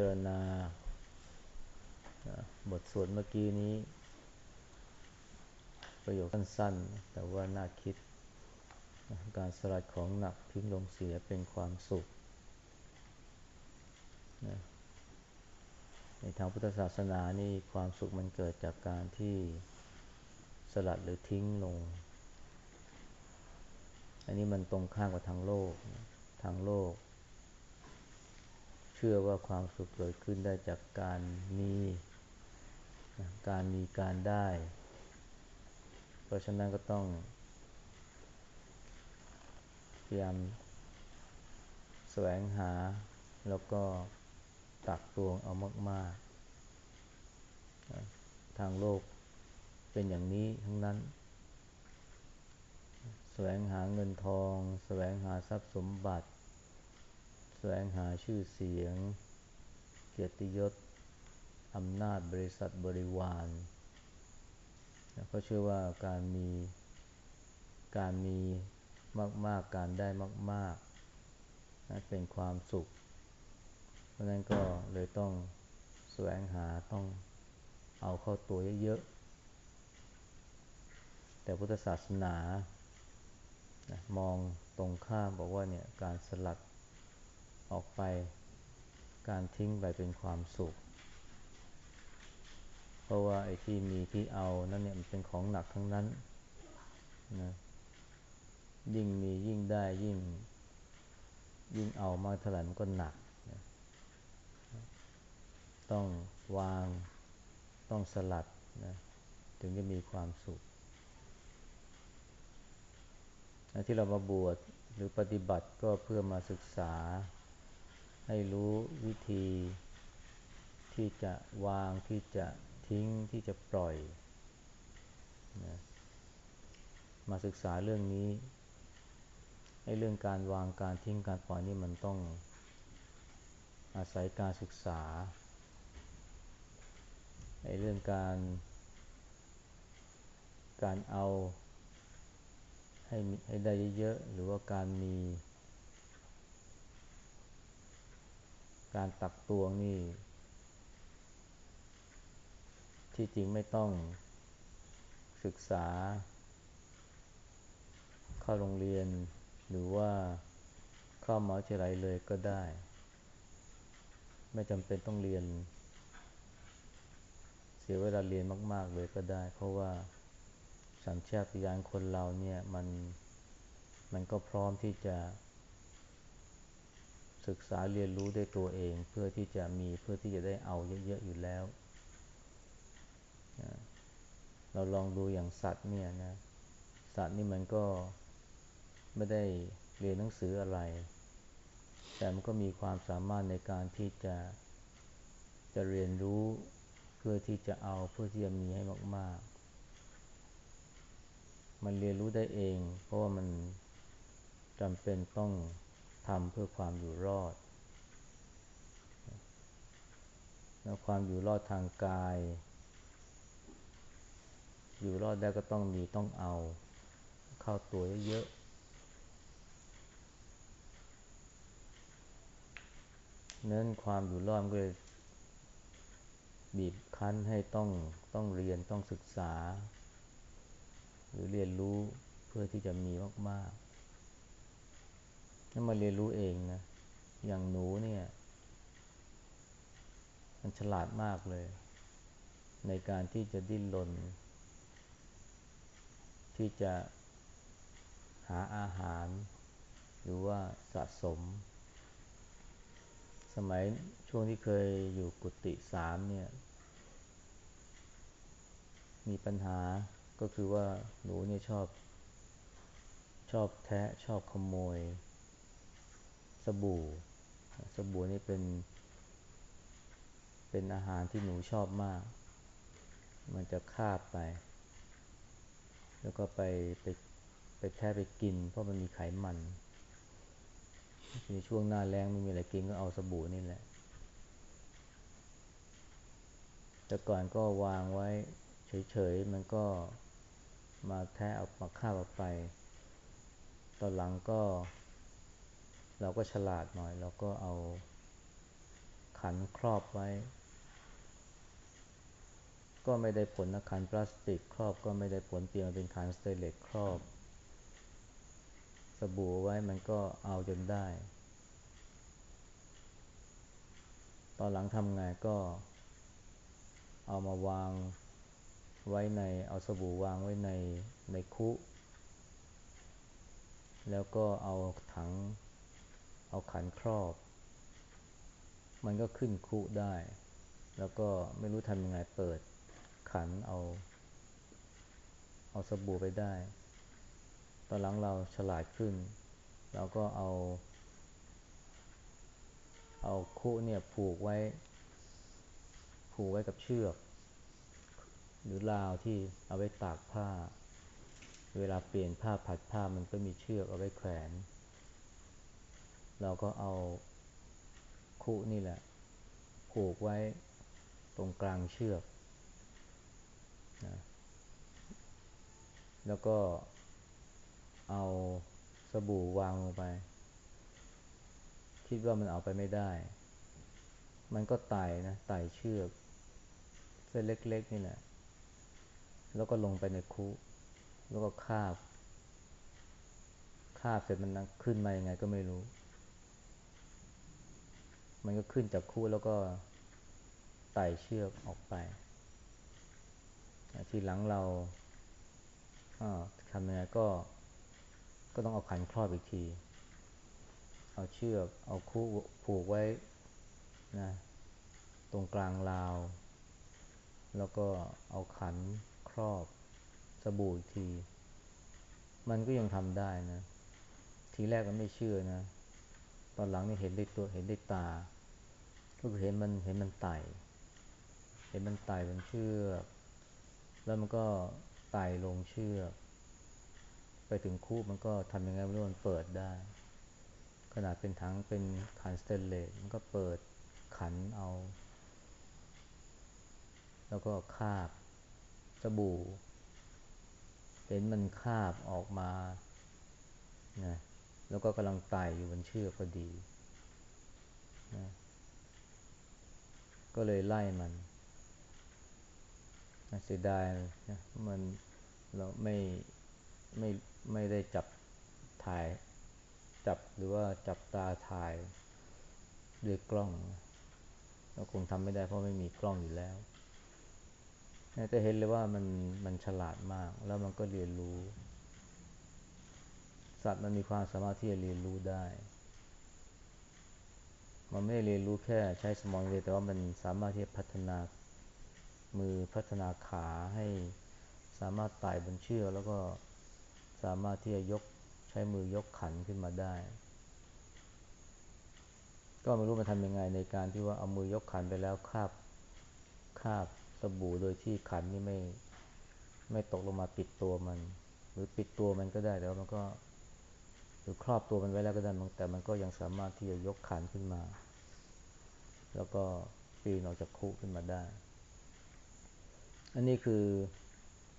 ารณา บทสวดเมื่อกี้นี้ ประโยคสั้นๆ แต่ว่าน่าคิด การสลัดของหนักทิ้งลงเสียเป็นความสุข ในทางพุทธศาสนานี่ความสุขมันเกิดจากการที่สลัดหรือทิ้งลง อันนี้มันตรงข้ามกับทางโลก ทางโลก ชื่อว่าความสุขเกิดขึ้นได้จากการมีการมีการได้ เพราะฉะนั้นก็ต้องพยายามแสวงหาแล้วก็ตักตวงเอามาก ๆ ทางโลกเป็นอย่างนี้ทั้งนั้น แสวงหาเงินทอง แสวงหาทรัพย์สมบัติ แสวงหาชื่อเสียง เกียรติยศอำนาจบริษัทบริวารเขาเชื่อว่าการมีการมีมาก ๆ การได้มากๆนะเป็นความสุข เพราะนั้นก็เลยต้องแสวงหาต้องเอาเข้าตัวเยอะ ๆ แต่พุทธศาสนามองตรงข้ามบอกว่าเนี่ยการสลัด ออกไปการทิ้งไปเป็นความสุข เพราะว่าไอ้ที่มีที่เอานั่นเนี่ยมันเป็นของหนักทั้งนั้นนะยิ่งมียิ่งได้ยิ่ง ยิ่งเอามากเท่าไหร่มันก็หนักนะต้องวางต้องสลัดนะถึงจะมีความสุขที่เรามาบวชหรือปฏิบัติก็เพื่อมาศึกษา ให้รู้วิธีที่จะวางที่จะทิ้งที่จะปล่อยนะมาศึกษาเรื่องนี้ไอ้เรื่องการวางการทิ้งการปล่อยนี่มันต้องอาศัยการศึกษาไอ้เรื่องการ การเอาให้ให้ได้เยอะๆหรือว่าการมี การตักตวงนี่ ที่จริงไม่ต้องศึกษา เข้าโรงเรียน หรือว่าเข้ามหาวิทยาลัยเลยก็ได้ ไม่จำเป็นต้องเรียน เสียเวลาเรียนมาก ๆ เลยก็ได้ เพราะว่าสัญชาตญาณคนเราเนี่ยมันมันก็พร้อมที่จะ ศึกษาเรียนรู้ด้วยตัวเอง เพื่อที่จะมีเพื่อที่จะได้เอาเยอะๆอยู่แล้ว เราลองดูอย่างสัตว์เนี่ยนะสัตว์นี่มันก็ไม่ได้เรียนหนังสืออะไร แต่มันก็มีความสามารถในการที่จะจะเรียนรู้เพื่อที่จะเอาเพื่อที่จะมีให้มากๆ มันเรียนรู้ได้เอง เพราะว่ามันจำเป็นต้อง ทำเพื่อความอยู่รอด แล้วความอยู่รอดทางกาย อยู่รอดได้ก็ต้องมีต้องเอา เข้าตัวเยอะๆนั้นความอยู่รอดก็เลยบีบคั้นให้ต้องต้องเรียนต้องศึกษา หรือเรียนรู้เพื่อที่จะมีมาก ๆนั่นมาเรียนรู้เองนะ อย่างหนูเนี่ย มันฉลาดมากเลย ในการที่จะดิ้นรนที่จะหาอาหาร หรือว่าสะสม สมัยช่วงที่เคยอยู่กุฏิสามเนี่ย มีปัญหาก็คือว่าหนูเนี่ยชอบ ชอบแทะชอบขโมย บู่ สบู่นี่เป็น เป็นอาหารที่หนูชอบมาก มันจะคาบไป แล้วก็ไปไปไปแทะไปกิน เพราะมันมีไขมันในช่วงหน้าแรงไม่มีอะไรกินก็เอาสบู่นี่แหละ แต่ก่อนก็วางไว้เฉยๆ มันก็มาแทะเอามาคาบออกไป ตอนหลังก็ เราก็ฉลาดหน่อย เราก็เอาขันครอบไว้ ก็ไม่ได้ผลนะขันพลาสติก ครอบก็ไม่ได้ผลเปลี่ยนเป็นขันสเตเลสครอบ สบู่ไว้มันก็เอาจนได้ ตอนหลังทำไงก็เอามาวางไว้ในเอาสบู่วางไว้ในในคุ แล้วก็เอาถัง เอาขันครอบ มันก็ขึ้นคุได้ แล้วก็ไม่รู้ทำยังไงเปิดขันเอา เอาสบู่ไปได้ ตอนหลังเราฉลาดขึ้น เราก็เอา เอาคุเนี่ยผูกไว้ ผูกไว้กับเชือก หรือราวที่เอาไว้ตากผ้า เวลาเปลี่ยนผ้าผัดผ้ามันก็มีเชือกเอาไว้แขวน เราก็เอาคุนี่แหละ ผูกไว้ตรงกลางเชือกนะแล้วก็เอาสบู่วางลงไป คิดว่ามันเอาไปไม่ได้ มันก็ไต่นะไต่เชือก เส้นเล็ก ๆ นี่แหละ แล้วก็ลงไปในคุแล้วก็คาบ คาบเสร็จมันขึ้นมายังไงก็ไม่รู้ มันก็ขึ้นจากคุแล้วก็ไต่เชือกออกไป ทีหลังเราทำยังไงก็ก็ต้องเอาขันครอบอีกที เอาเชือก เอาคู่ผูกไว้นะตรงกลางราว แล้วก็เอาขันครอบสบู่อีกที มันก็ยังทำได้นะ ทีแรกมันไม่เชื่อนะ อนหลังนี่เห็นได้ตัวเห็นได้ตา ก็เห็นมันเห็นมันไต่ เห็นมันไต่บนเชือก แล้วมันก็ไต่ลงเชือก ไปถึงคูมันก็ทำยังไงไม่รู้มันเปิดได้ ขนาดเป็นถังเป็นขันสเตนเลสมันก็เปิดขันเอา แล้วก็คาบสบู่เห็นมันคาบออกมานะ แล้วก็กำลังไต่อยู่บนเชือกพอดีนะก็เลยไล่มันเสียดายนะมันเราไม่ไม่ไม่ได้จับถ่าย จับหรือว่าจับตาถ่ายด้วยกล้องเราคงทำไม่ได้เพราะไม่มีกล้องอยู่แล้วแต่เห็นเลยว่ามันมันฉลาดมาก แล้วมันก็เรียนรู้ สัตว์มันมีความสามารถที่จะเรียนรู้ได้ มันไม่ได้เรียนรู้แค่ใช้สมองเลยแต่ว่ามันสามารถที่จะพัฒนามือพัฒนาขาให้สามารถไต่บนเชือกแล้วก็สามารถที่จะยกใช้มือยกขันขึ้นมาได้ ก็ไม่รู้มันทำยังไงในการที่ว่าเอามือยกขันไปแล้วคาบคาบสบู่โดยที่ขันนี่ไม่ไม่ตกลงมาปิดตัวมัน หรือปิดตัวมันก็ได้แต่ว่ามันก็ รือครอบตัวมันไว้แล้วก็ได้แต่มันก็ยังสามารถที่จะยกขันขึ้นมา แล้วก็ปีนออกจากคุกขึ้นมาได้ อันนี้คือ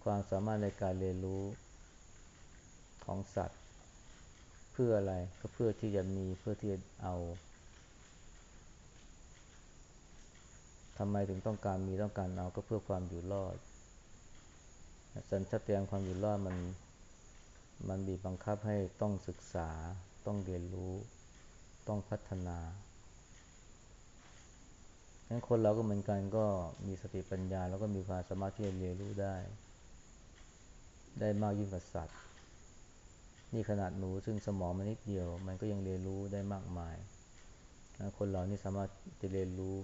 ความสามารถในการเรียนรู้ของสัตว์ เพื่ออะไรก็เพื่อที่จะมีเพื่อที่จะเอาทำไมถึงต้องการมีต้องการเอาก็เพื่อความอยู่รอดสัญชาตญาณความอยู่รอดมัน มันบีบบังคับให้ต้องศึกษา ต้องเรียนรู้ ต้องพัฒนางั้นคนเราก็เหมือนกันก็มีสติปัญญา แล้วก็มีความสามารถที่จะเรียนรู้ได้ ได้มากยิ่งกว่าสัตว์ นี่ขนาดหนูซึ่งสมองมันนิดเดียว มันก็ยังเรียนรู้ได้มากมาย คนเรานี่สามารถจะเรียนรู้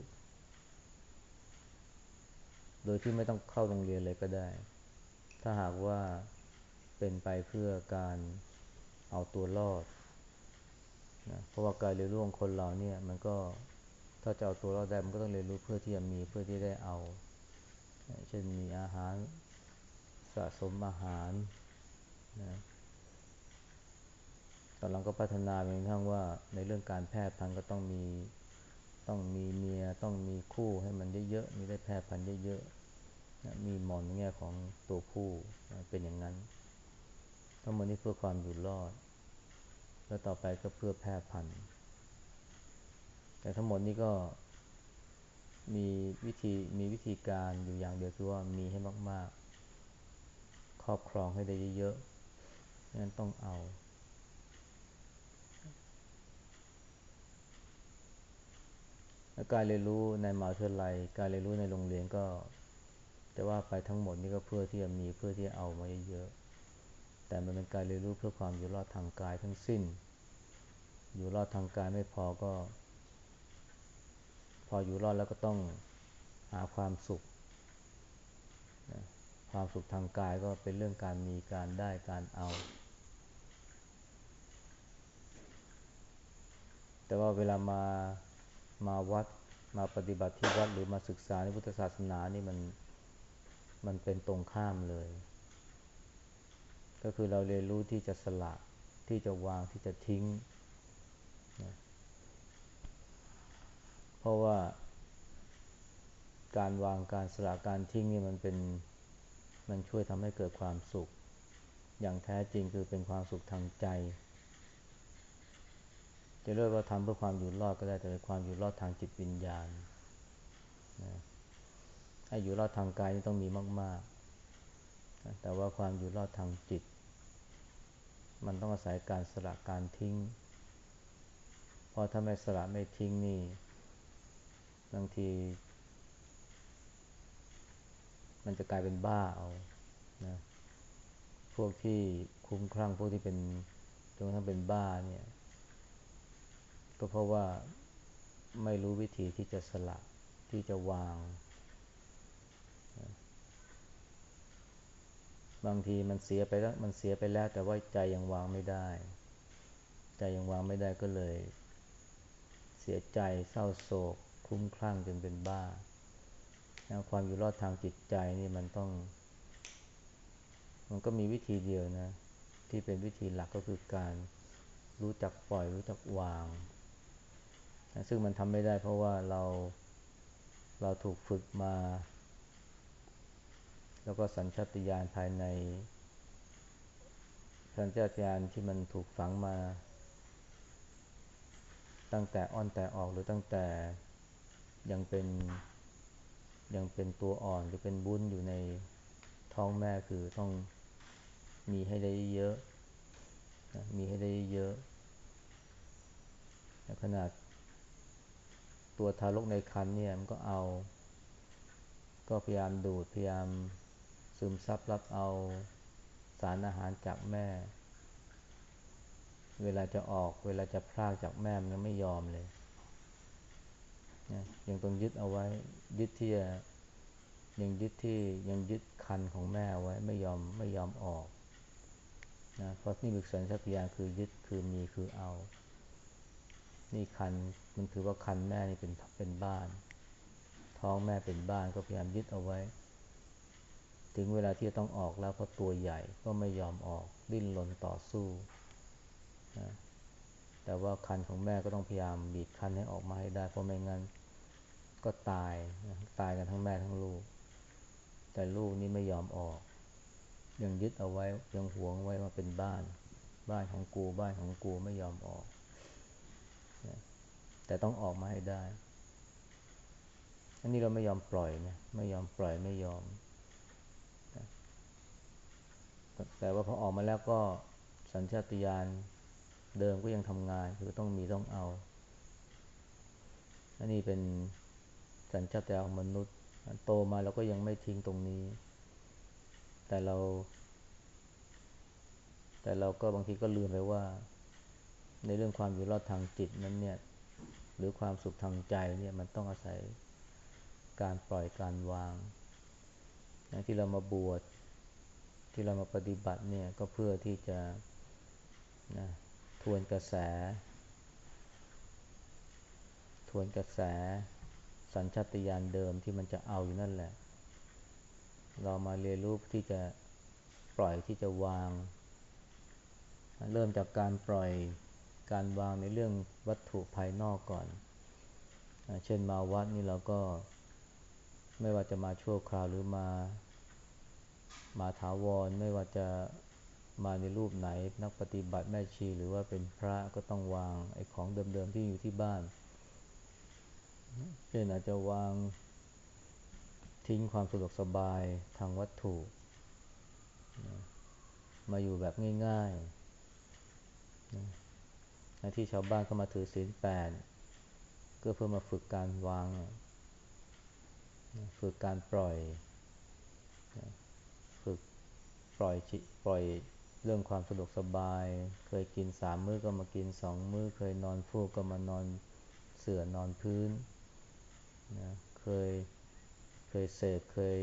โดยที่ไม่ต้องเข้าโรงเรียนเลยก็ได้ ถ้าหากว่า เป็นไปเพื่อการเอาตัวรอดนะเพราะว่าการเรียนรู้ของคนเราเนี่ยมันก็ถ้าจะเอาตัวรอดได้มันก็ต้องเรียนรู้เพื่อที่จะมีเพื่อที่ได้เอา เช่นมีอาหารสะสมอาหารนะตอนหลังก็พัฒนาไปทั้งว่าในเรื่องการแพทย์พันธุ์ก็ต้องมีต้องมีเมียต้องมีคู่ให้มันเยอะๆมีได้แพทย์พันธุ์เยอะๆมีหมอนแง่ของตัวผู้เป็นอย่างนั้น ทั้งหมดนี้เพื่อความอยู่รอด แล้วต่อไปก็เพื่อแพร่พันธุ์ แต่ทั้งหมดนี้ก็มีวิธีมีวิธีการอยู่อย่างเดียวคือว่ามีให้มาก ๆ ครอบครองให้ได้เยอะๆนั้นต้องเอา การเรียนรู้ในมหาวิทยาลัย การเรียนรู้ในโรงเรียนก็ แต่ว่าไปทั้งหมดนี่ก็เพื่อที่จะมีเพื่อที่จะเอามาเยอะๆ แต่มันเป็นการเรียนรู้เพื่อความอยู่รอดทางกายทั้งสิ้น อยู่รอดทางกายไม่พอก็ พออยู่รอดแล้วก็ต้องหาความสุข ความสุขทางกายก็เป็นเรื่องการมีการได้การเอา แต่ว่าเวลามามาวัดมาปฏิบัติที่วัดหรือมาศึกษาในพุทธศาสนานี่มันมันเป็นตรงข้ามเลย ก็คือเราเรียนรู้ที่จะสละ ที่จะวางที่จะทิ้งนะเพราะว่า การวางการสละการทิ้งนี่มันเป็นมันช่วยทำให้เกิดความสุข อย่างแท้จริงคือเป็นความสุขทางใจ จะเรียกว่าทำเพื่อความอยู่รอดก็ได้แต่เป็นความอยู่รอดทางจิตวิญญาณนะไอ้อยู่รอดทางกายนี่ต้องมีมาก ๆ แต่ว่าความอยู่รอดทางจิต มันต้องอาศัยการสละการทิ้ง เพราะถ้าไม่สละไม่ทิ้งนี่ บางที มันจะกลายเป็นบ้าเอานะพวกที่คุ้มคลั่งพวกที่เป็นจนกระทั่งเป็นบ้าเนี่ย ก็เพราะว่าไม่รู้วิธีที่จะสละที่จะวาง บางทีมันเสียไปแล้วมันเสียไปแล้ว แต่ว่าใจยังวางไม่ได้ ใจยังวางไม่ได้ก็เลย เสียใจเศร้าโศกคลุ้มคลั่งจนเป็นบ้าความอยู่รอดทางจิตใจนี่มันต้อง มันก็มีวิธีเดียวนะ ที่เป็นวิธีหลักก็คือการรู้จักปล่อยรู้จักวางซึ่งมันทำไม่ได้เพราะว่าเราเราถูกฝึกมา แล้วก็สัญชาตญาณภายใน สัญชาตญาณที่มันถูกฝังมา ตั้งแต่อ่อนแต่ออกหรือตั้งแต่ยังเป็นยังเป็นตัวอ่อนหรือเป็นบุ้นอยู่ในท้องแม่คือต้องมีให้ได้เยอะ มีให้ได้เยอะ ขนาดตัวทารกในครรภ์เนี่ยมันก็เอา ก็พยายามดูดพยายาม ซึมซับรับเอาสารอาหารจากแม่ เวลาจะออกเวลาจะพลากจากแม่มันไม่ยอมเลยนะยังต้องยึดเอาไว้ ยึดที่ยังยึดที่ยังยึดคันของแม่ไว้ไม่ยอมไม่ยอมออกนะเพราะนี่มีสัญชาตญาณคือยึดคือมีคือเอา นี่คันมันถือว่าคันแม่นี่เป็นเป็นบ้าน ท้องแม่เป็นบ้านก็พยายามยึดเอาไว้ ถึงเวลาที่จะต้องออกแล้วเพราะตัวใหญ่ก็ไม่ยอมออกดิ้นรนต่อสู้นะแต่ว่าคันของแม่ก็ต้องพยายามบีบคันให้ออกมาให้ได้ เพราะไม่งั้นก็ตายตายกันทั้งแม่ทั้งลูก แต่ลูกนี่ไม่ยอมออก ยังยึดเอาไว้ยังหวงไว้ว่าเป็นบ้าน บ้านของกูบ้านของกูไม่ยอมออก แต่ต้องออกมาให้ได้ อันนี้เราไม่ยอมปล่อยนะไม่ยอมปล่อยไม่ยอม แต่ว่าพอออกมาแล้วก็สัญชาตญาณเดิมก็ยังทำงานคือต้องมีต้องเอาอันนี้เป็นสัญชาตญาณของมนุษย์ โตมาเราก็ยังไม่ทิ้งตรงนี้ แต่เรา แต่เราก็บางทีก็ลืมไปว่า ในเรื่องความอยู่รอดทางจิตนั้นเนี่ย หรือความสุขทางใจเนี่ยมันต้องอาศัยการปล่อยการวางนะที่เรามาบวช ที่เรามาปฏิบัติเนี่ยก็เพื่อที่จะนะทวนกระแส ทวนกระแส สัญชาตญาณเดิมที่มันจะเอาอยู่นั่นแหละ เรามาเรียนรู้ที่จะปล่อยที่จะวาง เริ่มจากการปล่อยการวางในเรื่องวัตถุภายนอกก่อน เช่นมาวัดนี่เราก็ไม่ว่าจะมาชั่วคราวหรือมา มาถาวรไม่ว่าจะมาในรูปไหน นักปฏิบัติแม่ชีหรือว่าเป็นพระก็ต้องวางไอ้ของเดิมๆที่อยู่ที่บ้านเช่นอาจจะวางทิ้งความสะดวกสบายทางวัตถุ มาอยู่แบบง่ายๆที่ชาวบ้านก็มาถือศีลแปดก็เพื่อมาฝึกการวาง ฝึกการปล่อย ปล่อยจิปล่อยเรื่องความสะดวกสบาย เคยกินสามมื้อก็มากินสองมื้อ เคยนอนฟูกก็มานอนเสื่อนอนพื้นนะเคยเคยเสพเคย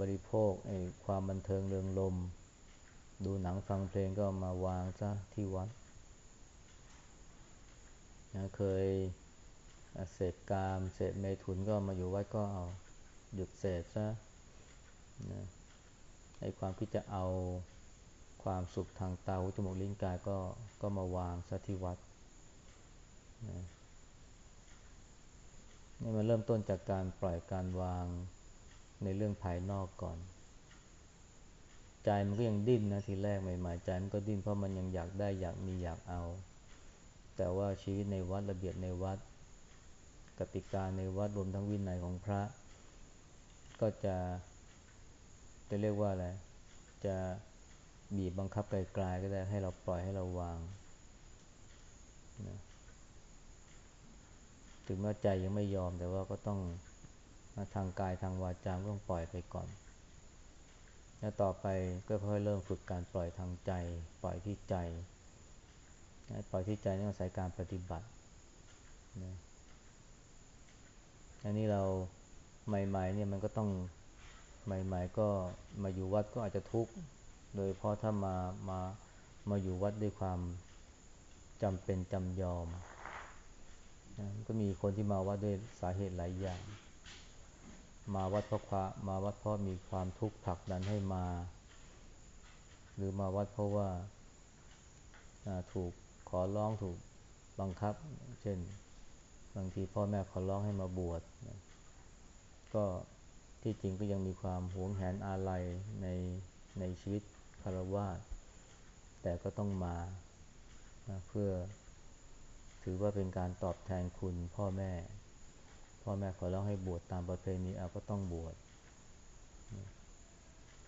บริโภคไอ้ความบันเทิงเริงลม ดูหนังฟังเพลงก็มาวางซะที่วัดนะเคยเสพกามเสพเมถุนก็มาอยู่วัดก็เอาหยุดเสพซะนะ ไอ้ความคิดจะเอาความสุขทางตาหูจมูกลิ้นกายก็ก็มาวางซะที่วัดนะนี่มันเริ่มต้นจากการปล่อยการวางในเรื่องภายนอกก่อน ใจมันก็ยังดิ้นนะทีแรกใหม่ๆใจมันก็ดิ้นเพราะมันยังอยากได้อยากมีอยากเอา แต่ว่าชีวิตในวัดระเบียบในวัด กติกาในวัดรวมทั้งวินัยของพระ ก็จะ จะเรียกว่าอะไร จะบีบบังคับไกลๆก็ได้ให้เราปล่อยให้เราวางนะถึงแม้ใจยังไม่ยอมแต่ว่าก็ต้องทางกายทางวาจาต้องปล่อยไปก่อน แล้วต่อไปก็ค่อยเริ่มฝึกการปล่อยทางใจ ปล่อยที่ใจปล่อยที่ใจนี่อาศัยการปฏิบัตินะอันนี้เราใหม่ๆเนี่ยมันก็ต้อง ใหม่ ๆ ก็มาอยู่วัดก็อาจจะทุกข์ โดยเพราะถ้ามามามาอยู่วัดด้วยความจำเป็นจำยอมนะก็มีคนที่มาวัดด้วยสาเหตุหลายอย่าง มาวัดเพราะความมาวัดเพราะมีความทุกข์ผลักดันให้มา หรือมาวัดเพราะว่าถูกขอร้องถูกบังคับ เช่น บางทีพ่อแม่ขอร้องให้มาบวชก็ ที่จริงก็ยังมีความหวงแหนอาลัยในในชีวิตคารวะแต่ก็ต้องมาเพื่อถือว่าเป็นการตอบแทนคุณพ่อแม่ พ่อแม่ขอร้องให้บวชตามประเพณีเอาก็ต้องบวช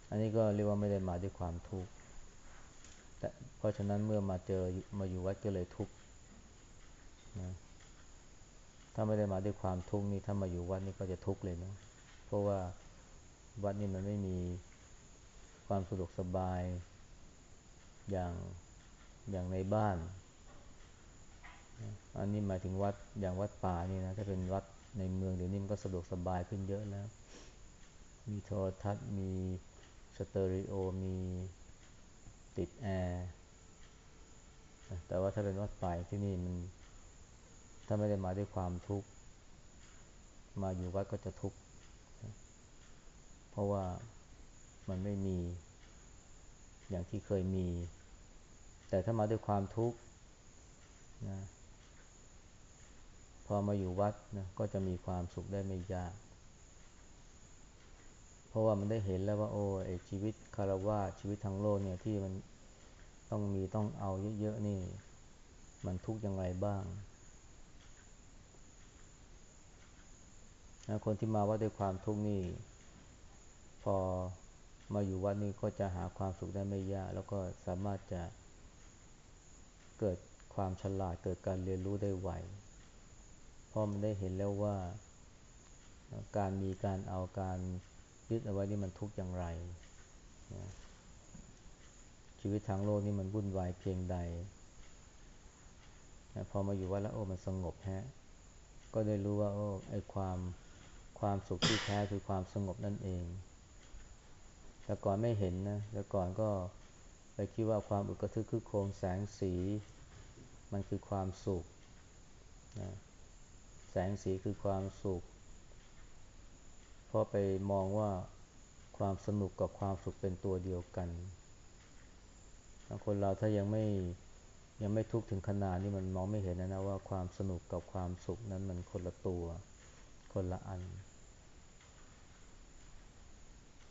อันนี้ก็เรียกว่าไม่ได้มาด้วยความทุกข์แต่เพราะฉะนั้นเมื่อมาเจอมาอยู่วัดก็เลยทุกข์นะถ้าไม่ได้มาด้วยความทุกข์นี่ถ้ามาอยู่วัดนี่ก็จะทุกข์เลยเนาะ เพราะว่าวัดนี่มันไม่มีความสะดวกสบายอย่างอย่างในบ้าน อันนี้หมายถึงวัดอย่างวัดป่านี่นะถ้าเป็นวัดในเมืองเดี๋ยวนี้มันก็สะดวกสบายขึ้นเยอะแล้ว มีโทรทัศน์มีสเตอริโอมีติดแอร์แต่ว่าถ้าเป็นวัดป่าที่นี่มันถ้าไม่ได้มาด้วยความทุกข์มาอยู่วัดก็จะทุกข์ ราะว่ามันไม่มีอย่างที่เคยมี แต่ถ้ามาด้วยความทุกข์นะพอมาอยู่วัดนะก็จะมีความสุขได้ไม่ยาก เพราะว่ามันได้เห็นแล้วว่า โอ้ไอชีวิตคารวะชีวิตทางโลกเนี่ยที่มันต้องมีต้องเอาเยอะๆนี่ มันทุกข์อย่างไรบ้างนะคนที่มาวัดด้วยความทุกข์นี่ พอมาอยู่วัดนี่ก็จะหาความสุขได้ไม่ยาก แล้วก็สามารถจะเกิดความฉลาดเกิดการเรียนรู้ได้ไวเพราะมันได้เห็นแล้วว่า การมีการเอาการยึดเอาไว้นี่มันทุกข์อย่างไรชีวิตทางโลกนี่มันวุ่นวายเพียงใดพอมาอยู่วัดแล้วโอ้มันสงบฮะ ก็ได้รู้ว่าโอ้ไอความความสุขที่แท้คือความสงบนั่นเอง แต่ก่อนไม่เห็นนะแต่ก่อนก็ไปคิดว่าความอึกกระทึกคือโครงแสงสี มันคือความสุขนะแสงสีคือความสุขเพราะไปมองว่าความสนุกกับความสุขเป็นตัวเดียวกันคนเราถ้ายังไม่ยังไม่ทุกข์ถึงขนาดนี้มันมองไม่เห็นนะนะว่าความสนุกกับความสุขนั้นมันคนละตัว คนละอัน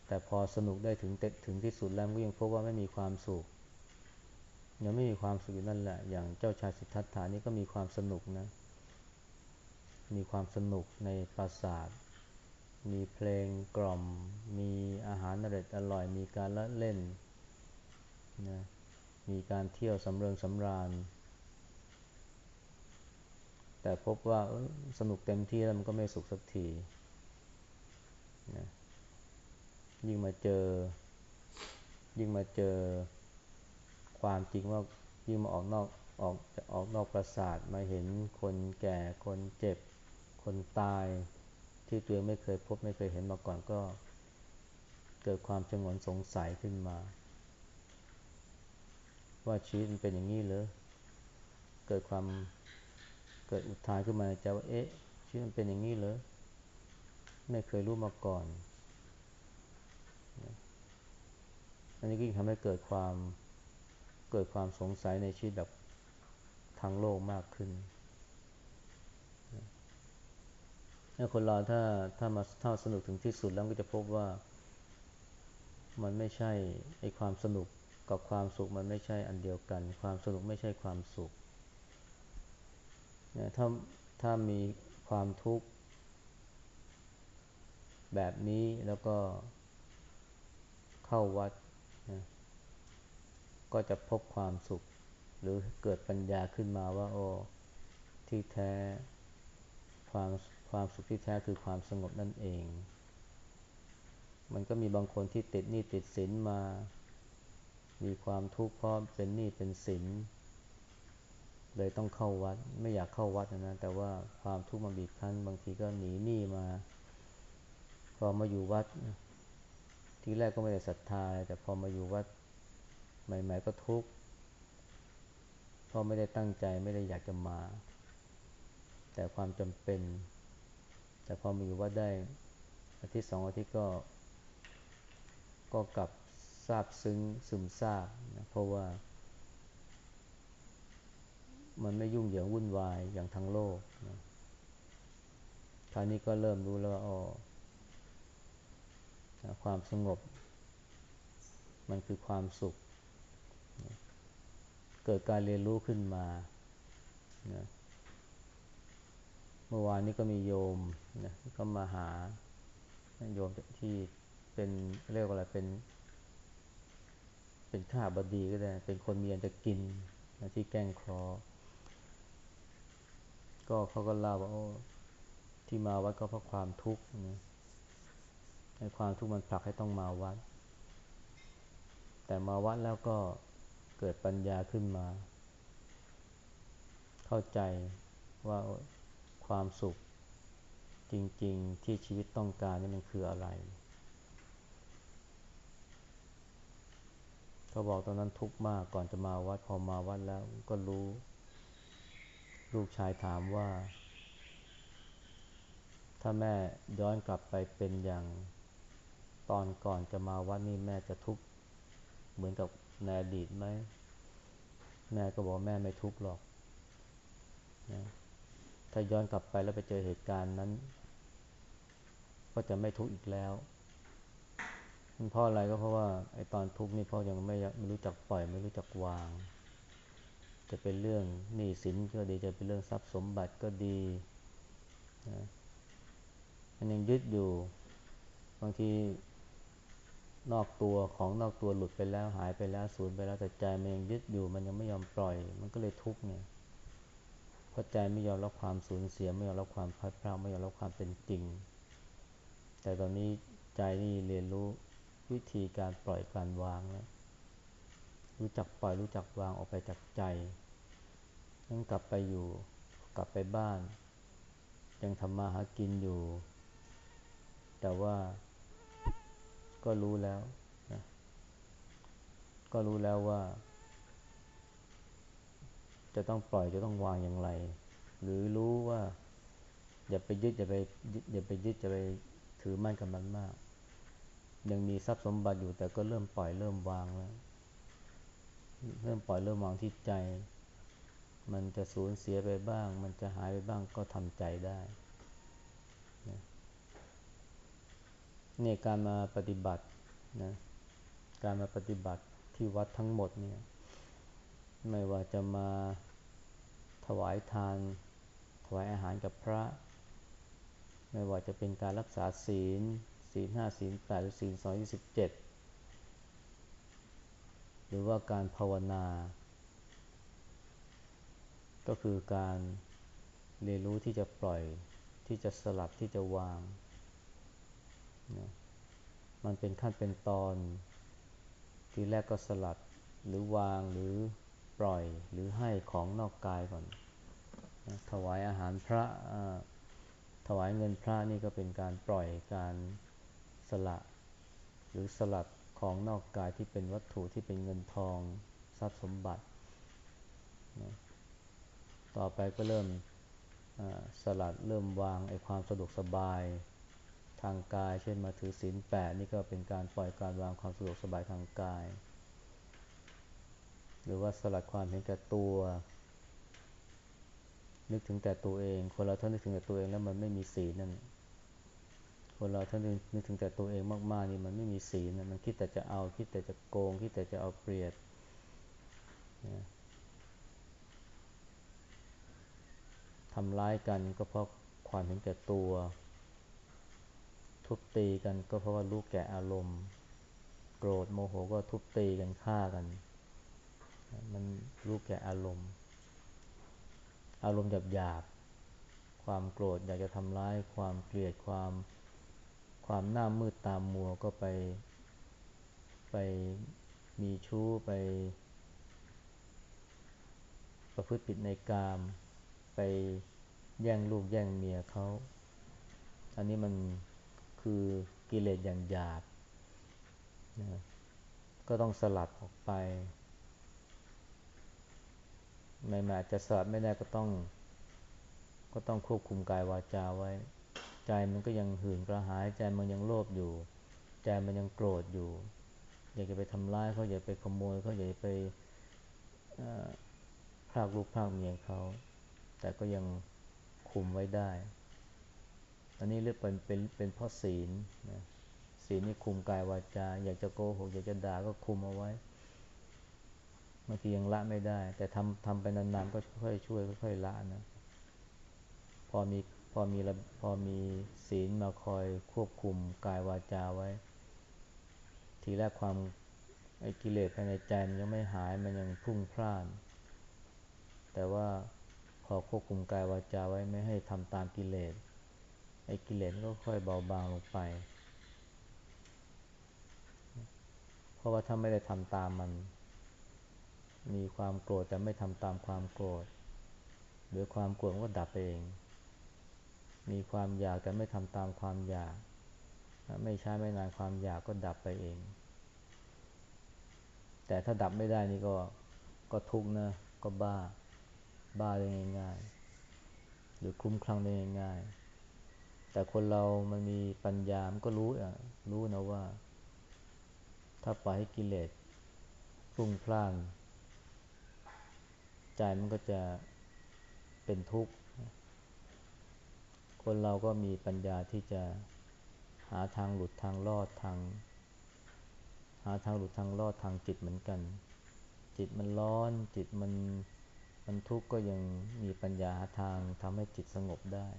แต่พอสนุกได้ถึงเต็ถึงที่สุดแล้วก็ยังพบว่าไม่มีความสุขยังไม่มีความสุขอยู่นั่นแหละ อย่างเจ้าชายสิทธัตถานี่ก็มีความสนุกนะ มีความสนุกในปราสาท มีเพลงกล่อม มีอาหารอร่อยอร่อย มีการละเล่นนะ มีการเที่ยวสำเริงสำราญ แต่พบว่าสนุกเต็มที่แล้วมันก็ไม่สุขสักทีนะ ยิ่งมาเจอ ยิ่งมาเจอความจริงว่ายิ่งมาออกนอกออกออกนอกปราสาทมาเห็นคนแก่คนเจ็บ คนตายที่ตัวเองไม่เคยพบไม่เคยเห็นมาก่อนก็ เกิดความชงนสงสัยขึ้นมา ว่าชีวิตมันเป็นอย่างนี้เลยเกิดความเกิดอุทานขึ้นมาในใจว่าเอ๊ะชีวิตมันเป็นอย่างนี้เลยไม่เคยรู้มาก่อน อันนี้ก็ยิ่งทำให้เกิดความเกิดความสงสัยในชีวิตแบบทางโลกมากขึ้นถ้าคนเราถ้าถ้ามาเท่าสนุกถึงที่สุดแล้วก็จะพบว่า มันไม่ใช่ไอความสนุกกับความสุขมันไม่ใช่อันเดียวกัน ความสนุกไม่ใช่ความสุขเนี่ยถ้าถ้ามีความทุกข์แบบนี้แล้วก็เข้าวัด นะก็จะพบความสุข หรือเกิดปัญญาขึ้นมาว่า โอ้ที่แท้ความความสุขที่แท้คือความสงบนั่นเอง มันก็มีบางคนที่ติดหนี้ติดสินมา มีความทุกข์เพราะเป็นหนี้เป็นสิน เลยต้องเข้าวัด ไม่อยากเข้าวัดนะ แต่ว่าความทุกข์มันบีบคั้น บางทีก็หนีหนี้มา พอมาอยู่วัด ทีแรกก็ไม่ได้ศรัทธา แต่พอมาอยู่วัดใหม่ๆก็ทุกข์เพราะไม่ได้ตั้งใจไม่ได้อยากจะมา แต่ความจำเป็น แต่พอมาอยู่วัดได้อาทิตย์สองอาทิตย์ก็ ก็กลับซาบซึ้งซึมซาบนะเพราะว่า มันไม่ยุ่งเหยิงวุ่นวายอย่างทั้งโลกนะคราวนี้ก็เริ่มรู้แล้วว่าอ๋อ ความสงบ มันคือความสุข เกิดการเรียนรู้ขึ้นมานะเมื่อวานนี้ก็มีโยมนะก็มาหาโยมที่เป็นเรียกว่าอะไรเป็น เป็นข้าบดีก็ได้ เป็นคนมีอันจะกินนะที่แกล้งครอก็เขาก็เล่าว่าโอ้ที่มาวัดก็เพราะความทุกข์นะ ความทุกข์มันผลักให้ต้องมาวัด แต่มาวัดแล้วก็เกิดปัญญาขึ้นมา เข้าใจว่าความสุขจริง ๆ ที่ชีวิตต้องการนี่มันคืออะไร เขาบอกตอนนั้นทุกข์มากก่อนจะมาวัด พอมาวัดแล้วก็รู้ ลูกชายถามว่า ถ้าแม่ย้อนกลับไปเป็นอย่าง ตอนก่อนจะมาวัดนี่แม่จะทุกข์เหมือนกับในอดีตไหมแม่ก็บอกแม่ไม่ทุกข์หรอกนะถ้าย้อนกลับไปแล้วไปเจอเหตุการณ์นั้น ก็จะไม่ทุกข์อีกแล้วเพราะอะไรก็เพราะว่าไอ้ตอนทุกข์นี่พราะยังไม่ไม่รู้จักปล่อยไม่รู้จักวาง จะเป็นเรื่องหนี้สินก็ดีจะเป็นเรื่องทรัพย์สมบัติก็ดีนะมันยังยึดอยู่ บางที นอกตัวของนอกตัวหลุดไปแล้วหายไปแล้วสูญไปแล้วแต่ใจมันยังยึดอยู่ มันยังไม่ยอมปล่อย มันก็เลยทุกข์เนี่ยเพราะใจไม่ยอมรับความสูญเสีย ไม่ยอมรับความพัดพลาดไม่ยอมรับความเป็นจริง แต่ตอนนี้ใจนี่เรียนรู้วิธีการปล่อยการวางแล้วรู้จักปล่อยรู้จักวางออกไปจากใจยังกลับไปอยู่กลับไปบ้าน ยังทำมาหากินอยู่ แต่ว่า ก็รู้แล้วนะก็รู้แล้วว่า จะต้องปล่อยจะต้องวางอย่างไร หรือรู้ว่า อย่าไปยึดอย่าไปอย่าไปยึดจะไปถือมั่นกับมันมาก ยังมีทรัพย์สมบัติอยู่แต่ก็เริ่มปล่อยเริ่มวางแล้ว เริ่มปล่อยเริ่มวางที่ใจ มันจะสูญเสียไปบ้าง มันจะหายไปบ้างก็ทำใจได้ เนี่ยการมาปฏิบัตินะการมาปฏิบัติที่วัดทั้งหมดเนี่ยไม่ว่าจะมาถวายทาน ถวายอาหารกับพระ ไม่ว่าจะเป็นการรักษาศีล ศีลห้าศีลแปดหรือศีลสองยี่สิบเจ็ดหรือว่าการภาวนา ก็คือการเรียนรู้ที่จะปล่อยที่จะสลัดที่จะวาง นะมันเป็นขั้นเป็นตอน ทีแรกก็สลัดหรือวางหรือปล่อยหรือให้ของนอกกายก่อนนะถวายอาหารพระถวายเงินพระนี่ก็เป็นการปล่อยการสละ หรือสลัดของนอกกายที่เป็นวัตถุที่เป็นเงินทองทรัพย์สมบัตินะต่อไปก็เริ่มสลัดเริ่มวางไอความสะดวกสบาย ทางกาย เช่นมาถือศีลแปดนี่ก็เป็นการปล่อยการวางความสะดวกสบายทางกาย หรือว่าสลัดความเห็นแก่ตัว นึกถึงแต่ตัวเอง คนเราถ้านึกถึงแต่ตัวเองแล้วมันไม่มีศีลนั่นคนเราถ้านึกถึงแต่ตัวเองมากๆนี่มันไม่มีศีลนะมันคิดแต่จะเอาคิดแต่จะโกง คิดแต่จะเอาเปรียบทำร้ายกันก็เพราะความเห็นแก่ตัว ทุบตีกันก็เพราะว่ารู้แก่อารมณ์ โกรธโมโหก็ทุบตีกันฆ่ากัน มันรู้แก่อารมณ์ อารมณ์หยาบหยาบความโกรธอยากจะทำร้าย ความเกลียดความความหน้ามืดตามมัวก็ไป ไปมีชู้ไป ประพฤติผิดในกาม ไปแย่งลูกแย่งเมียเขา อันนี้มัน คือกิเลสอย่างหยาบนะก็ต้องสลัดออกไปไม่มาจะสลัดไม่ได้ก็ต้อง ก็ต้องควบคุมกายวาจาไว้ ใจมันก็ยังหื่นกระหายใจมันยังโลภอยู่ ใจมันยังโกรธอยู่ อยากจะไปทำร้ายเขาอยากไปขโมยเขาอยากไปพรากลูกพรากเมียเขา แต่ก็ยังคุมไว้ได้ อันนี้เรียกเป็นเป็นเป็นเพราะศีลนะศีลนี่คุมกายวาจา อยากจะโกหกอยากจะด่าก็คุมเอาไว้บางทียังละไม่ได้ แต่ทำทำไปนานๆก็ค่อยช่วยค่อยละนะ พอมีพอมีพอมีศีลมาคอยควบคุมกายวาจาไว้ ทีแรกความไอ้กิเลสภายในใจมันยังไม่หายมันยังพุ่งพล่าน แต่ว่าพอควบคุมกายวาจาไว้ไม่ให้ทำตามกิเลส ไอ้กิเลสก็ค่อยเบาบางลงไป เพราะว่าถ้าไม่ได้ทำตามมัน มีความโกรธแต่ไม่ทำตามความโกรธ หรือความโกรธก็ดับเอง มีความอยากแต่ไม่ทำตามความอยาก ไม่ใช้ไม่นานความอยากก็ดับไปเอง แต่ถ้าดับไม่ได้นี่ก็ก็ทุกข์นะก็บ้า บ้าได้ง่ายๆ หรือคุ้มคลั่งได้ง่ายๆ แต่คนเรามันมีปัญญา มันก็รู้อะ รู้นะว่า ถ้าปล่อยให้กิเลสฟุ้งพล่านใจมันก็จะเป็นทุกข์ คนเราก็มีปัญญาที่จะหาทางหลุดทางรอดทาง หาทางหลุดทางรอดทางจิตเหมือนกัน จิตมันร้อน จิตมันมันทุกข์ก็ยังมีปัญญาทางทำให้จิตสงบได้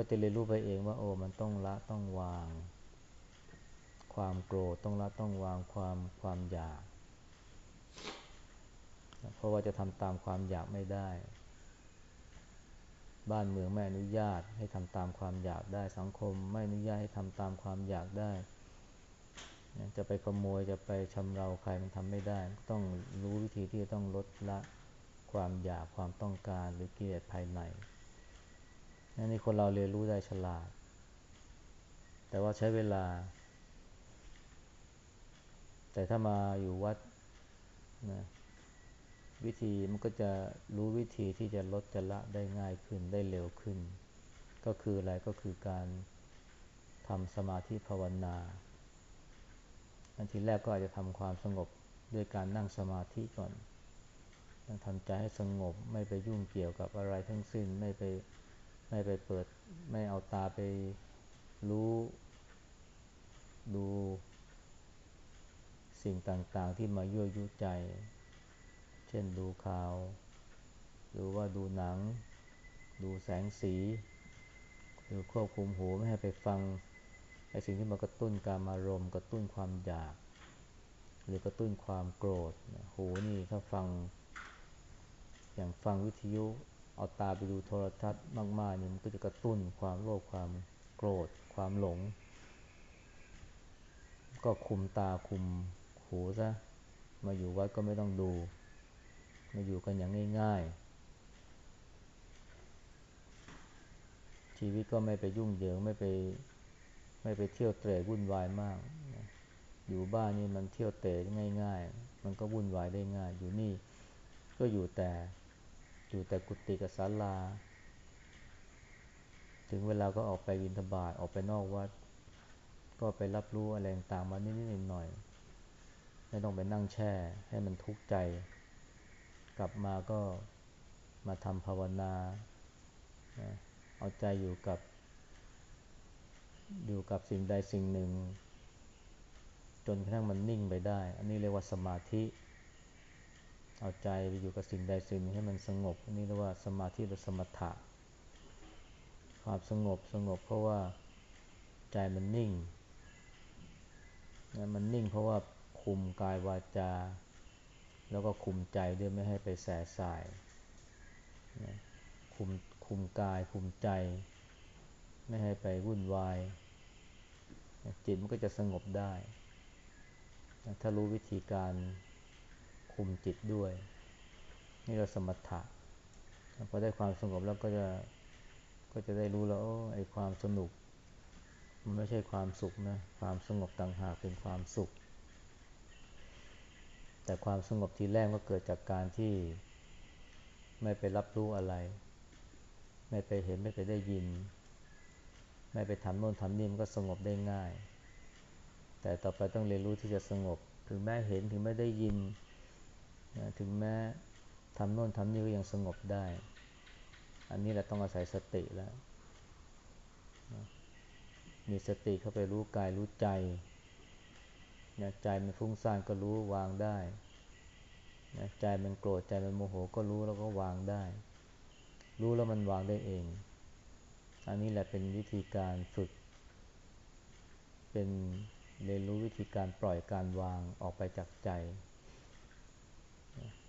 ก็จะเรียนรู้ไปเองว่า โอ้มันต้องละต้องวาง ความโกรธต้องละต้องวางความความอยาก เพราะว่าจะทำตามความอยากไม่ได้ บ้านเมืองไม่อนุญาตให้ทำตามความอยากได้สังคม ไม่อนุญาตให้ทำตามความอยากได้ จะไปขโมยจะไปชำเราใครมันทำไม่ได้ ต้องรู้วิธีที่จะต้องลดละความอยากความต้องการหรือกิเลสภายใน นี่คนเราเรียนรู้ได้ฉลาด แต่ว่าใช้เวลา แต่ถ้ามาอยู่วัดนะวิธีมันก็จะรู้วิธีที่จะลดจะละได้ง่ายขึ้นได้เร็วขึ้น ก็คืออะไรก็คือการทำสมาธิภาวนาอันทีแรกก็อาจจะทำความสงบด้วยการนั่งสมาธิก่อนทำใจให้สงบไม่ไปยุ่งเกี่ยวกับอะไรทั้งสิ้นไม่ไป ไม่ไปเปิด ไม่เอาตาไปรู้ดูสิ่งต่างๆที่มายั่วยุใจ เช่นดูข่าว หรือว่าดูหนัง ดูแสงสี หรือควบคุมหูไม่ให้ไปฟังไอ้สิ่งที่มากระตุ้นการอารมณ์กระตุ้นความอยาก หรือกระตุ้นความโกรธ หูนี่ถ้าฟัง อย่างฟังวิทยุ เอาตาไปดูโทรทัศน์มากๆนี่มันก็จะกระตุ้นความโลภความโกรธ ความหลง ก็คุมตาคุมหูซะมาอยู่วัดก็ไม่ต้องดู มาอยู่กันอย่างง่ายๆ ชีวิตก็ไม่ไปยุ่งเหยิงไม่ไปไม่ไปเที่ยวเตะวุ่นวายมาก อยู่บ้านนี่มันเที่ยวเตะง่าย ๆ มันก็วุ่นวายได้ง่าย อยู่นี่ก็อยู่แต่ อยู่แต่กุฏิกับศาลา ถึงเวลาก็ออกไปวินทบาทออกไปนอกวัด ก็ไปรับรู้อะไรต่างๆมานิดๆหน่อยๆไม่ต้องไปนั่งแช่ให้มันทุกข์ใจ กลับมาก็มาทำภาวนา เอาใจอยู่กับอยู่กับสิ่งใดสิ่งหนึ่ง จนกระทั่งมันนิ่งไปได้ อันนี้เรียกว่าสมาธิ เอาใจไปอยู่กับสิ่งใดสิ่งหนึ่งให้มันสงบอันนี้เรียกว่าสมาธิหรือสมถะ ความสงบสงบเพราะว่าใจมันนิ่งมันนิ่งเพราะว่าคุมกายวาจา แล้วก็คุมใจด้วยไม่ให้ไปแสสายคุมคุมกายคุมใจ ไม่ให้ไปวุ่นวายจิตมันก็จะสงบได้ ถ้ารู้วิธีการ คุมจิตด้วย นี่เราสมถะพอได้ความสงบแล้วก็จะก็จะได้รู้แล้วไอ้ความสนุก มันไม่ใช่ความสุขนะ ความสงบต่างหากเป็นความสุข แต่ความสงบทีแรกก็เกิดจากการที่ไม่ไปรับรู้อะไร ไม่ไปเห็นไม่ไปได้ยิน ไม่ไปทำโน่นทำนี่มันก็สงบได้ง่าย แต่ต่อไปต้องเรียนรู้ที่จะสงบ ถึงแม้เห็นถึงแม้ได้ยิน นะถึงแม้ทำโน่นทำนี่ก็ยังสงบได้ อันนี้แหละต้องอาศัยสติแล้วนะมีสติเข้าไปรู้กายรู้ใจนะใจมันฟุ้งซ่านก็รู้วางได้นะใจมันโกรธใจมันโมโหก็รู้แล้วก็วางได้ รู้แล้วมันวางได้เอง อันนี้แหละเป็นวิธีการฝึก เป็นเรียนรู้วิธีการปล่อยการวางออกไปจากใจ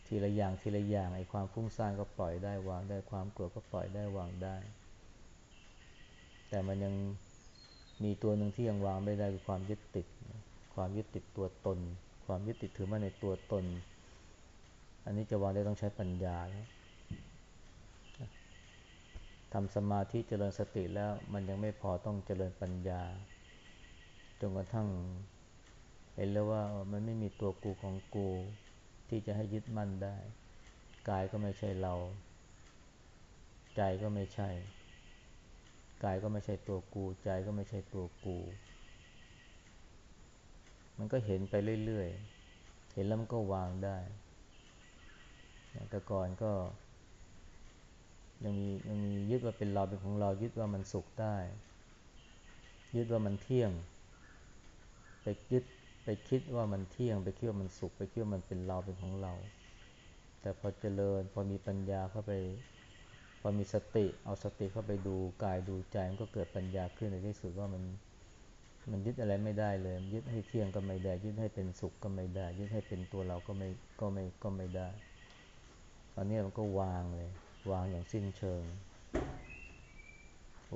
ทีละอย่างทีละอย่างไอ้ความฟุ้งซ่านก็ปล่อยได้วางได้ความโกรธก็ปล่อยได้วางได้ แต่มันยังมีตัวหนึ่งที่ยังวางไม่ได้คือความยึดติด ความยึดติดตัวตน ความยึดติดถือมั่นในตัวตน อันนี้จะวางได้ต้องใช้ปัญญาทำสมาธิเจริญสติแล้วมันยังไม่พอต้องเจริญปัญญาจนกระทั่งเห็นแล้วว่ามันไม่มีตัวกูของกู ที่จะให้ยึดมั่นได้ กายก็ไม่ใช่เรา ใจก็ไม่ใช่ กายก็ไม่ใช่ตัวกู ใจก็ไม่ใช่ตัวกู มันก็เห็นไปเรื่อยๆ เห็นแล้วมันก็วางได้ แต่ก่อนก็ ยังมียังมียึดว่าเป็นเราเป็นของเรายึดว่ามันสุขได้ ยึดว่ามันเที่ยง ไปยึด ไปคิดว่ามันเที่ยงไปคิดว่ามันสุขไปคิดว่ามันเป็นเราเป็นของเรา แต่พอเจริญพอมีปัญญาเข้าไป พอมีสติ เอาสติเข้าไปดูกายดูใจมันก็เกิดปัญญาขึ้นในที่สุดว่ามันมันยึดอะไรไม่ได้เลย ยึดให้เที่ยงก็ไม่ได้ ยึดให้เป็นสุขก็ไม่ได้ ยึดให้เป็นตัวเราก็ไม่ก็ไม่ก็ไม่ได้ ตอนนี้มันก็วางเลย วางอย่างสิ้นเชิง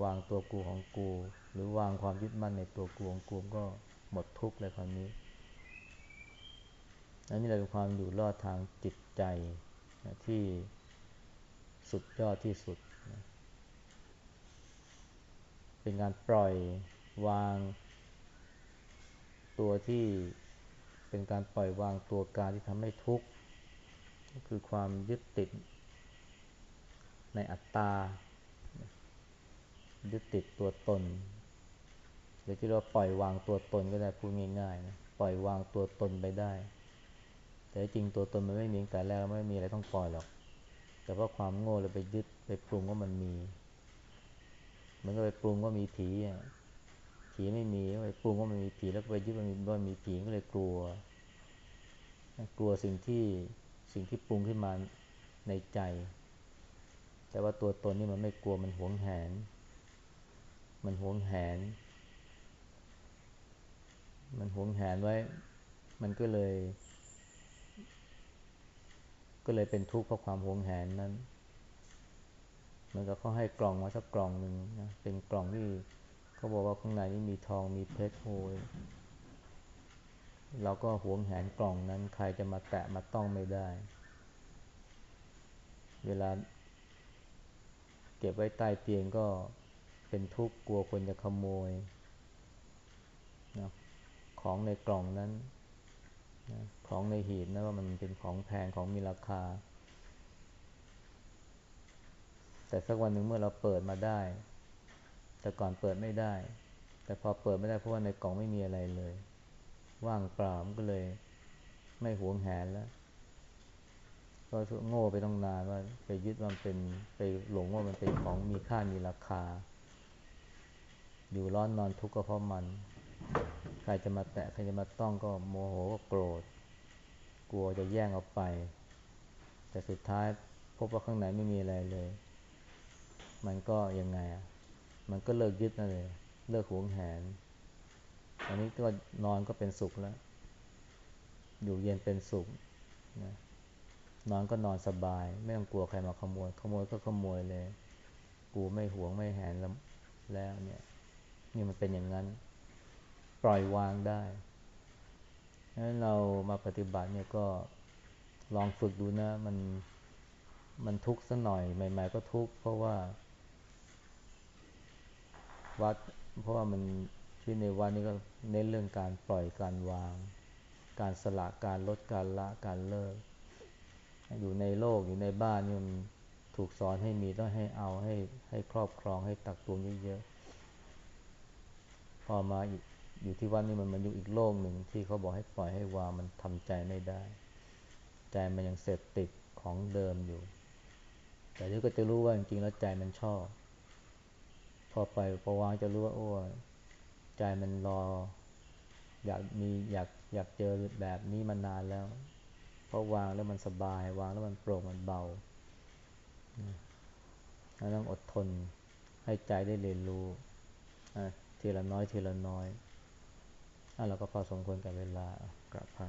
วางตัวกูของกู หรือวางความยึดมั่นในตัวกูของกูก็ หมดทุกข์เลยคราวนี้อันนี้แหละเป็นความอยู่รอดทางจิตใจนะที่สุดยอดที่สุดนะเป็นการปล่อยวาง ตัวที่เป็นการปล่อยวางตัวการที่ทำให้ทุกข์ก็คือความยึดติดในอัตตา ยึดติดตัวตน หรือที่เราปล่อยวางตัวตนก็ได้พูดง่ายๆนะปล่อยวางตัวตนไปได้ แต่จริงตัวตนมันไม่มีแต่แล้วไม่มีอะไรต้องปล่อยหรอก แต่ว่าความโง่เราไปยึดไปปรุงว่ามันมีมันก็ไปปรุงว่ามีผีอะผีไม่มีไปปรุงว่ามันมีผีแล้วไปยึดว่ามีว่ามีผีก็เลยกลัว กลัวสิ่งที่สิ่งที่ปรุงขึ้นมาในใจ แต่ว่าตัวตนนี่มันไม่กลัวมันหวงแหน มันหวงแหน มันหวงแหนไว้ มันก็เลย ก็เลยเป็นทุกข์เพราะความหวงแหนนั้นเหมือนกับเขาให้กล่องมาสักกล่องหนึ่งนะเป็นกล่องที่เขาบอกว่าข้างในนี้มีทองมีเพชรโอยเราก็หวงแหนกล่องนั้น ใครจะมาแตะมาต้องไม่ได้ เวลา เก็บไว้ใต้เตียงก็เป็นทุกข์กลัวคนจะขโมย ของในกล่องนั้นนะของในหีบนะว่ามันเป็นของแพงของมีราคา แต่สักวันหนึ่งเมื่อเราเปิดมาได้ แต่ก่อนเปิดไม่ได้ แต่พอเปิดไม่ได้เพราะว่าในกล่องไม่มีอะไรเลย ว่างเปล่ามันก็เลยไม่หวงแหนแล้วก็โง่ไปต้องนานว่าไปยึดมันเป็นไปหลงว่ามันเป็นของมีค่ามีราคา อยู่ร้อนนอนทุกข์ก็เพราะมัน ใครจะมาแตะใครจะมาต้องก็โมโหก็โกรธ กลัวจะแย่งเอาไป แต่สุดท้ายพบว่าข้างในไม่มีอะไรเลย มันก็ยังไงอะมันก็เลิกยึดนั่นเลยเลิกหวงแหนอันนี้ก็นอนก็เป็นสุขแล้ว อยู่เย็นเป็นสุขนะนอนก็นอนสบาย ไม่ต้องกลัวใครมาขโมย ขโมยก็ขโมยเลย กูไม่หวงไม่แหนแล้วแล้วเนี่ย นี่มันเป็นอย่างนั้น ปล่อยวางได้งั้นเรามาปฏิบัติเนี่ยก็ลองฝึกดูนะ มันมันทุกข์สัหน่อยใหม่ๆก็ทุกข์เพราะว่า วัดเพราะว่ามันที่ในวัดนี้ก็เน้นเรื่องการปล่อยการวาง การสละการลดการละการเลิก อยู่ในโลกอยู่ในบ้านนี่มันถูกสอนให้มีต้องให้เอาให้ให้ครอบครองให้ตักตวงเยอะๆพอมาอีก อยู่ที่วัดนี่มันมันอยู่อีกโลกหนึ่งที่เขาบอกให้ปล่อยให้วางมันทำใจไม่ได้ ใจมันยังเสพติดของเดิมอยู่ แต่ที่ก็จะรู้ว่าจริงๆแล้วใจมันชอบ พอไปพอวางจะรู้ว่าโอ้ใจมันรอ อยากมีอยากอยากเจอแบบนี้มานานแล้วพราะวางแล้วมันสบาย วางแล้วมันโปร่งมันเบาต้องอดทนให้ใจได้เรียนรู้ทีละน้อยทีละน้อย เราก็พอสมควรกับเวลากลับพระ